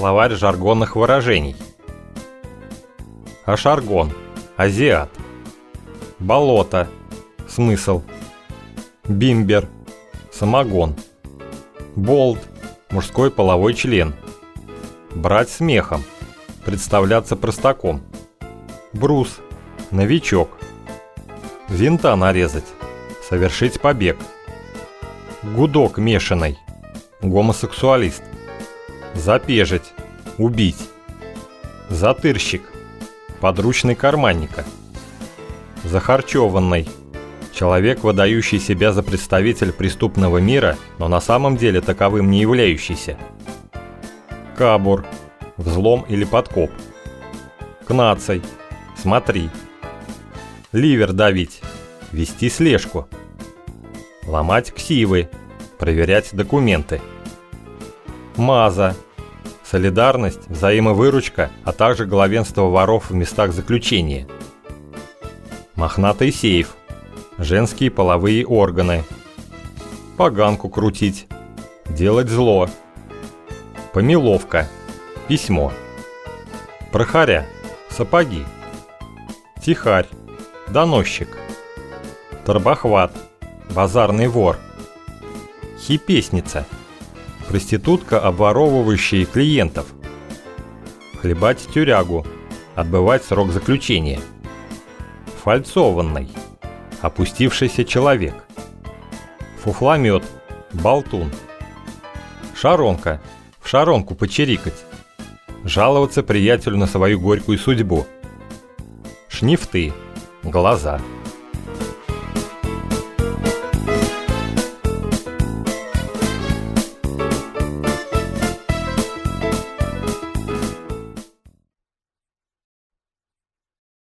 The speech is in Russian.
Словарь жаргонных выражений. Ашаргон. Азиат. Болото. Смысл. Бимбер. Самогон. Болт. Мужской половой член. Брать смехом. Представляться простаком. Брус. Новичок. Винта нарезать. Совершить побег. Гудок мешаный. Гомосексуалист. Запежить. Убить. Затырщик. Подручный карманника. Захарчеванный. Человек, выдающий себя за представитель преступного мира, но на самом деле таковым не являющийся. Кабур. Взлом или подкоп. Кнацай. Смотри. Ливер давить. Вести слежку. Ломать ксивы. Проверять документы. МАЗа. Солидарность, взаимовыручка, а также главенство воров в местах заключения. Мохнатый сейф. Женские половые органы. Поганку крутить. Делать зло. Помиловка. Письмо. Прохаря. Сапоги. Тихарь. Доносчик. Торбохват. Базарный вор. Хипесница проститутка, обворовывающая клиентов. Хлебать тюрягу, отбывать срок заключения. Фальцованный, опустившийся человек. Фуфломет, болтун. Шаронка, в шаронку почирикать. Жаловаться приятелю на свою горькую судьбу. Шнифты, глаза.